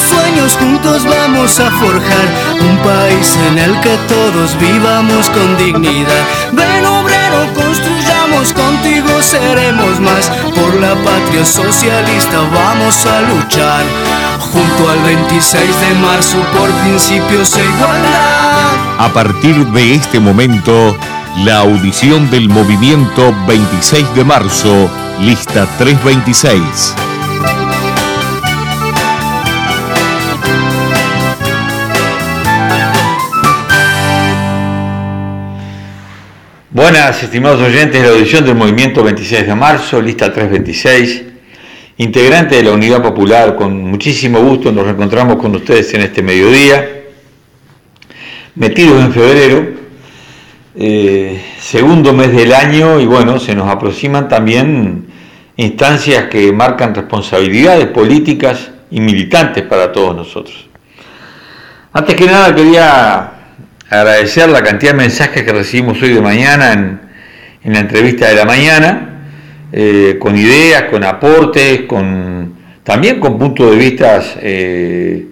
sueños juntos vamos a forjar un país en el que todos vivamos con dignidad. Ven obrero, construyamos contigo, seremos más. Por la patria socialista vamos a luchar. Junto al 26 de marzo por principios e igualdad. A partir de este momento, la audición del movimiento 26 de marzo, lista 326. Buenas, estimados oyentes de la audición del movimiento 26 de marzo, lista 326, integrante de la Unidad Popular, con muchísimo gusto nos reencontramos con ustedes en este mediodía, metidos en febrero, eh, segundo mes del año y bueno, se nos aproximan también instancias que marcan responsabilidades políticas y militantes para todos nosotros. Antes que nada quería agradecer la cantidad de mensajes que recibimos hoy de mañana en, la entrevista de la mañana, eh, con ideas, con aportes, con, también con puntos de vista eh,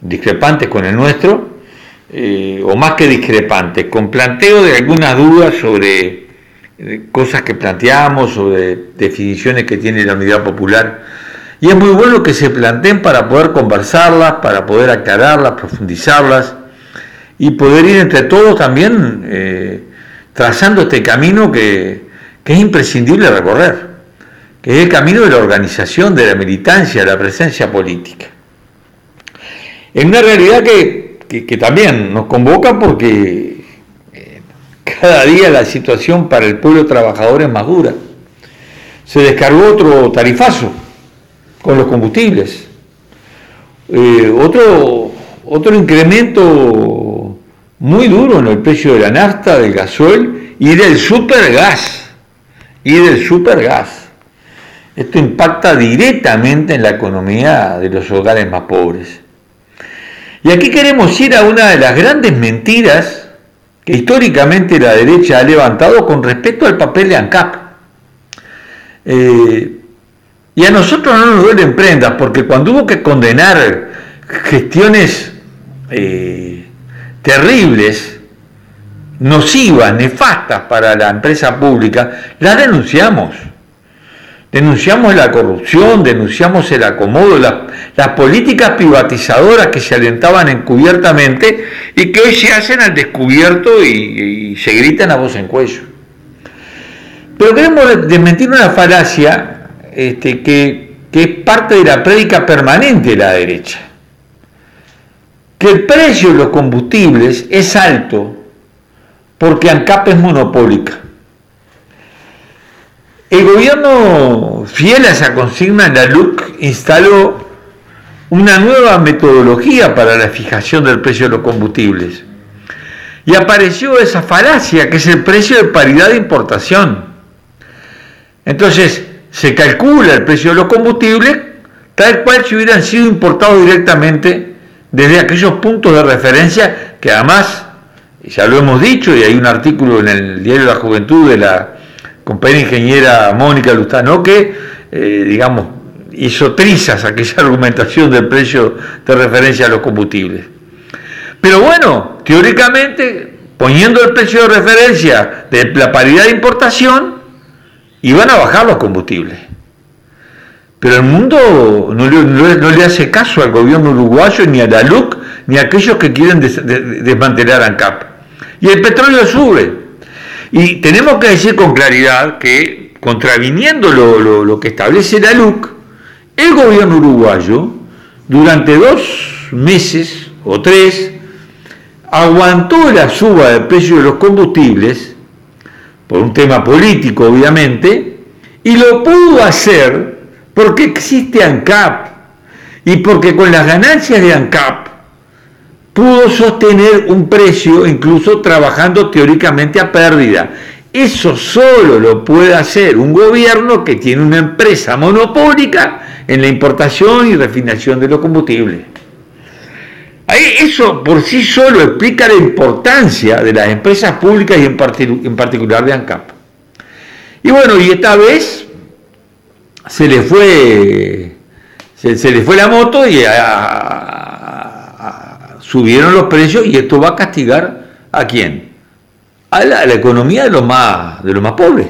discrepantes con el nuestro, eh, o más que discrepantes, con planteo de algunas dudas sobre cosas que planteamos, sobre definiciones que tiene la unidad popular. Y es muy bueno que se planteen para poder conversarlas, para poder aclararlas, profundizarlas y poder ir entre todos también eh, trazando este camino que, es imprescindible recorrer, que es el camino de la organización, de la militancia, de la presencia política. En una realidad que, también nos convoca porque eh, cada día la situación para el pueblo trabajador es más dura. Se descargó otro tarifazo con los combustibles, eh, otro, otro incremento muy duro en el precio de la nafta, del gasoil y del supergas. Y del supergas. Esto impacta directamente en la economía de los hogares más pobres. Y aquí queremos ir a una de las grandes mentiras que históricamente la derecha ha levantado con respecto al papel de ANCAP. Eh, y a nosotros no nos duelen prendas, porque cuando hubo que condenar gestiones eh, terribles, nocivas, nefastas para la empresa pública, las denunciamos. Denunciamos la corrupción, denunciamos el acomodo, las, políticas privatizadoras que se alentaban encubiertamente y que hoy se hacen al descubierto y, se gritan a voz en cuello. Pero queremos desmentir una falacia este, que, que es parte de la prédica permanente de la derecha que el precio de los combustibles es alto porque ANCAP es monopólica. El gobierno, fiel a esa consigna, la LUC instaló una nueva metodología para la fijación del precio de los combustibles. Y apareció esa falacia que es el precio de paridad de importación. Entonces, se calcula el precio de los combustibles tal cual si hubieran sido importados directamente desde aquellos puntos de referencia que además, ya lo hemos dicho, y hay un artículo en el diario de la Juventud de la compañera ingeniera Mónica Lustano que, eh, digamos, hizo trizas aquella argumentación del precio de referencia a los combustibles. Pero bueno, teóricamente, poniendo el precio de referencia de la paridad de importación, iban a bajar los combustibles. Pero el mundo no le, hace caso al gobierno uruguayo, ni a la LUC, ni a aquellos que quieren desmantelar ANCAP. Y el petróleo sube. Y tenemos que decir con claridad que, contraviniendo lo, que establece la LUC, el gobierno uruguayo, durante dos meses o tres, aguantó la suba del precio de los combustibles, por un tema político obviamente, y lo pudo hacer porque existe ANCAP y porque con las ganancias de ANCAP pudo sostener un precio incluso trabajando teóricamente a pérdida. Eso solo lo puede hacer un gobierno que tiene una empresa monopólica en la importación y refinación de los combustibles. Eso por sí solo explica la importancia de las empresas públicas y en, particular de ANCAP. Y bueno, y esta vez se le fue, Se, se le fue la moto y subieron los precios y esto va a castigar a quién? A la, economía de los más, de los más pobres.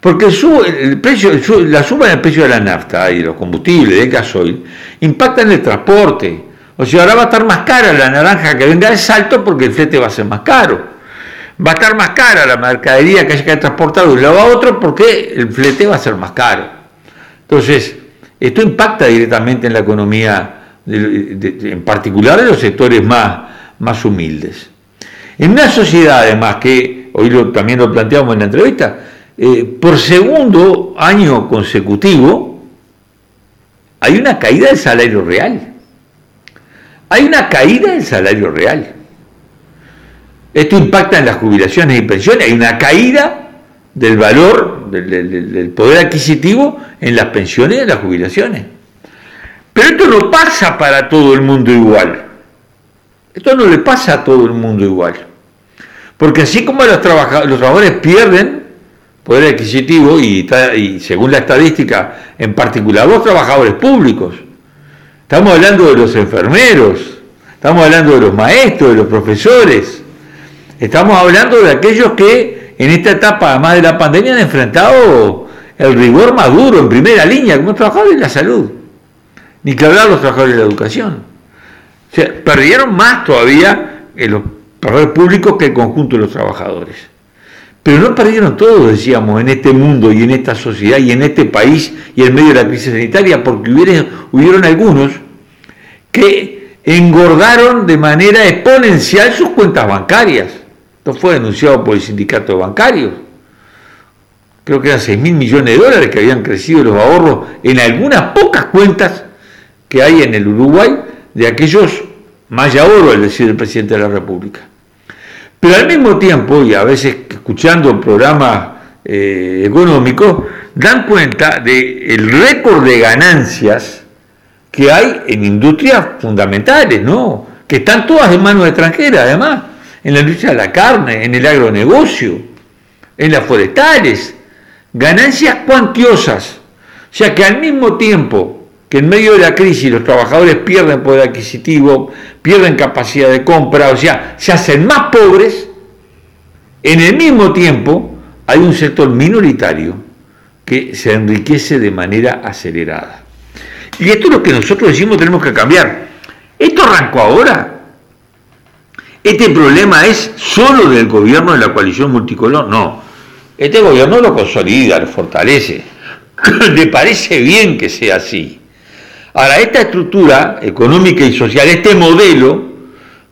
Porque el, precio, la suba en el precio de la nafta y los combustibles, del gasoil, impacta en el transporte. O sea, ahora va a estar más cara la naranja que venga de salto porque el flete va a ser más caro. Va a estar más cara la mercadería que haya que transportar de un lado a otro porque el flete va a ser más caro. Entonces, esto impacta directamente en la economía, en particular de los sectores más, más humildes. En una sociedad, además, que hoy también lo planteamos en la entrevista, eh, por segundo año consecutivo hay una caída del salario real. Hay una caída del salario real. Esto impacta en las jubilaciones y pensiones. Hay una caída del valor, del, poder adquisitivo en las pensiones y en las jubilaciones. Pero esto no pasa para todo el mundo igual. Esto no le pasa a todo el mundo igual. Porque así como los, los trabajadores pierden poder adquisitivo y, y, según la estadística, en particular los trabajadores públicos, estamos hablando de los enfermeros, estamos hablando de los maestros, de los profesores, estamos hablando de aquellos que en esta etapa, además de la pandemia, han enfrentado el rigor maduro en primera línea, como trabajadores de la salud, ni que hablar los trabajadores de la educación. O sea, perdieron más todavía en los trabajadores públicos que el conjunto de los trabajadores. Pero no perdieron todos, decíamos, en este mundo y en esta sociedad y en este país y en medio de la crisis sanitaria, porque hubieron algunos que engordaron de manera exponencial sus cuentas bancarias. Esto fue denunciado por el sindicato bancario. Creo que eran 6 mil millones de dólares que habían crecido los ahorros en algunas pocas cuentas que hay en el Uruguay de aquellos más ahorros, es decir, del presidente de la República. Pero al mismo tiempo, y a veces escuchando programas eh, económicos, dan cuenta del récord de ganancias que hay en industrias fundamentales, ¿no? Que están todas en manos extranjeras, además, en la industria de la carne, en el agronegocio, en las forestales, ganancias cuantiosas. Sea que al mismo tiempo que en medio de la crisis los trabajadores pierden poder adquisitivo, pierden capacidad de compra, o sea, se hacen más pobres, en el mismo tiempo hay un sector minoritario que se enriquece de manera acelerada. Y esto es lo que nosotros decimos tenemos que cambiar. ¿Esto arrancó ahora? ¿Este problema es solo del gobierno de la coalición multicolor? No. Este gobierno lo consolida, lo fortalece. Le parece bien que sea así. Ahora, esta estructura económica y social, este modelo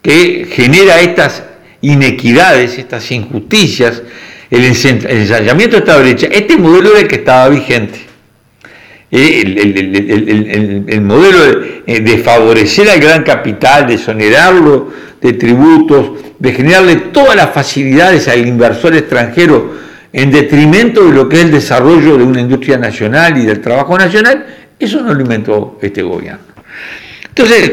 que genera estas inequidades, estas injusticias, el ensayamiento de esta brecha, este modelo era el que estaba vigente. El, modelo de, de, favorecer al gran capital, de exonerarlo de tributos, de generarle todas las facilidades al inversor extranjero en detrimento de lo que es el desarrollo de una industria nacional y del trabajo nacional, eso no lo inventó este gobierno. Entonces,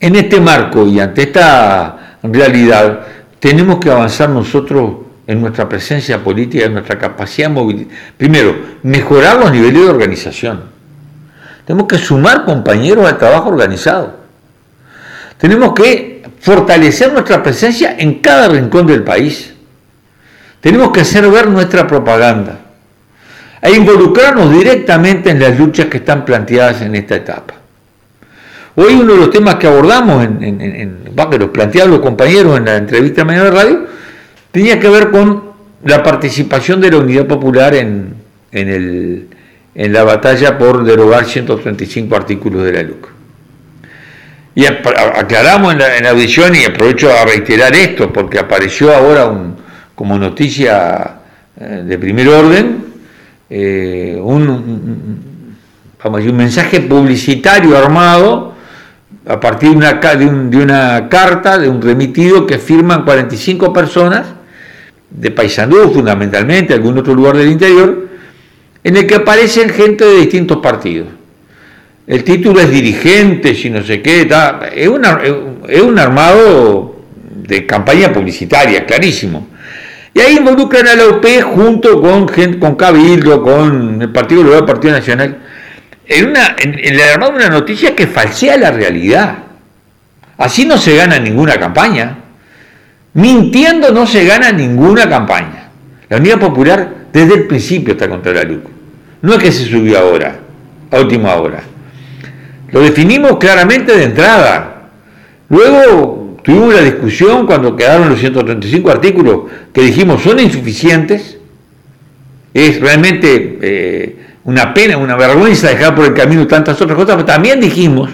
en este marco y ante esta realidad, tenemos que avanzar nosotros en nuestra presencia política, en nuestra capacidad de movilidad. Primero, mejorar los niveles de organización. Tenemos que sumar compañeros al trabajo organizado. Tenemos que fortalecer nuestra presencia en cada rincón del país. Tenemos que hacer ver nuestra propaganda e involucrarnos directamente en las luchas que están planteadas en esta etapa. Hoy uno de los temas que abordamos, en, que los planteaban los compañeros en la entrevista mañana de radio, tenía que ver con la participación de la Unidad Popular en, en, la batalla por derogar 135 artículos de la LUC. Y aclaramos en la, audición y aprovecho a reiterar esto porque apareció ahora como noticia eh, de primer orden eh, un, vamos un mensaje publicitario armado a partir de una, de, una carta, de un remitido que firman 45 personas, de Paysandú fundamentalmente, algún otro lugar del interior, en el que aparecen gente de distintos partidos. El título es dirigentes y no sé qué, es, es un armado de campaña publicitaria, clarísimo. Y ahí involucran a la UP junto con, con Cabildo, con el Partido Liberal, Partido Nacional. en, una, en, la una noticia que falsea la realidad. Así no se gana ninguna campaña. Mintiendo no se gana ninguna campaña. La Unidad Popular desde el principio está contra la LUC. No es que se subió ahora, a última hora. Lo definimos claramente de entrada. Luego tuvimos la discusión cuando quedaron los 135 artículos que dijimos son insuficientes. Es realmente eh, una pena, una vergüenza dejar por el camino tantas otras cosas, pero también dijimos,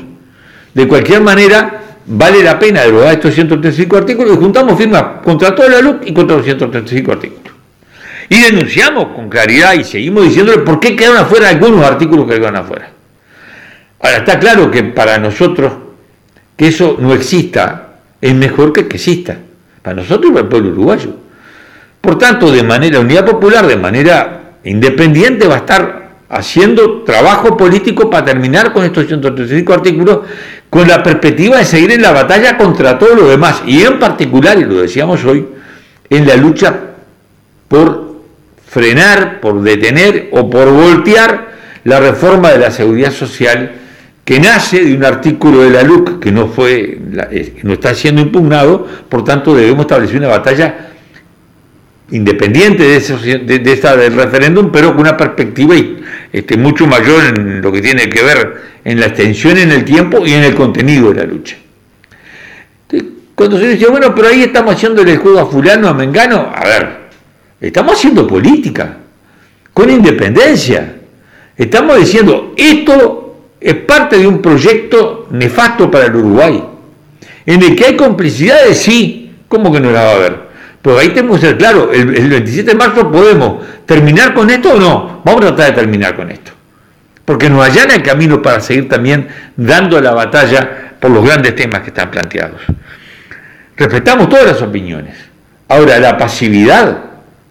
de cualquier manera, vale la pena derogar estos 135 artículos y juntamos firmas contra toda la luz y contra los 135 artículos. Y denunciamos con claridad y seguimos diciéndole por qué quedaron afuera algunos artículos que quedaron afuera. Ahora, está claro que para nosotros que eso no exista es mejor que que exista. Para nosotros y para el pueblo uruguayo. Por tanto, de manera unidad popular, de manera independiente, va a estar haciendo trabajo político para terminar con estos 135 artículos con la perspectiva de seguir en la batalla contra todo lo demás y en particular, y lo decíamos hoy, en la lucha por frenar, por detener o por voltear la reforma de la seguridad social que nace de un artículo de la LUC que no fue no está siendo impugnado, por tanto debemos establecer una batalla independiente de, eso, de, esta del referéndum, pero con una perspectiva este, mucho mayor en lo que tiene que ver en la extensión en el tiempo y en el contenido de la lucha. Cuando se dice, bueno, pero ahí estamos haciendo el juego a fulano, a Mengano, a ver, estamos haciendo política, con independencia. Estamos diciendo, esto es parte de un proyecto nefasto para el Uruguay, en el que hay complicidades, sí, ¿cómo que no la va a haber? Pero ahí tenemos que ser claro, el, 27 de marzo podemos terminar con esto o no. Vamos a tratar de terminar con esto. Porque nos allana el camino para seguir también dando la batalla por los grandes temas que están planteados. Respetamos todas las opiniones. Ahora, la pasividad,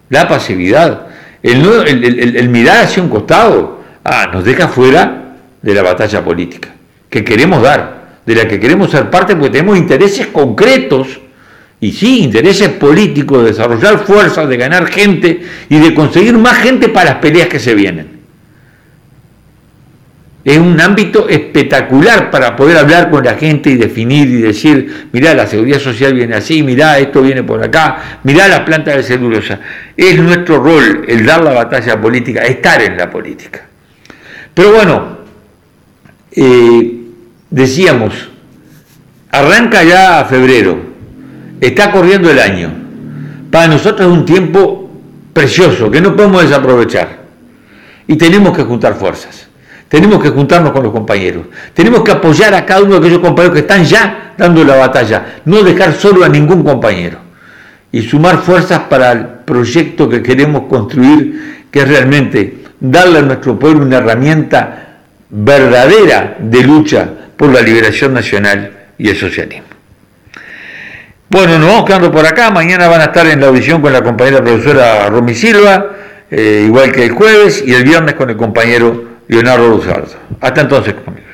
la pasividad, el, el mirar hacia un costado, ah, nos deja fuera de la batalla política que queremos dar, de la que queremos ser parte porque tenemos intereses concretos y sí, intereses políticos, de desarrollar fuerzas, de ganar gente y de conseguir más gente para las peleas que se vienen. Es un ámbito espectacular para poder hablar con la gente y definir y decir, mirá, la seguridad social viene así, mirá, esto viene por acá, mirá la planta de celulosa. Es nuestro rol el dar la batalla política, estar en la política. Pero bueno, eh, decíamos, arranca ya febrero, Está corriendo el año. Para nosotros es un tiempo precioso que no podemos desaprovechar. Y tenemos que juntar fuerzas. Tenemos que juntarnos con los compañeros. Tenemos que apoyar a cada uno de aquellos compañeros que están ya dando la batalla. No dejar solo a ningún compañero. Y sumar fuerzas para el proyecto que queremos construir, que es realmente darle a nuestro pueblo una herramienta verdadera de lucha por la liberación nacional y el socialismo. Bueno, nos vamos quedando por acá. Mañana van a estar en la audición con la compañera profesora Romy Silva, eh, igual que el jueves, y el viernes con el compañero Leonardo Luzardo. Hasta entonces, compañeros.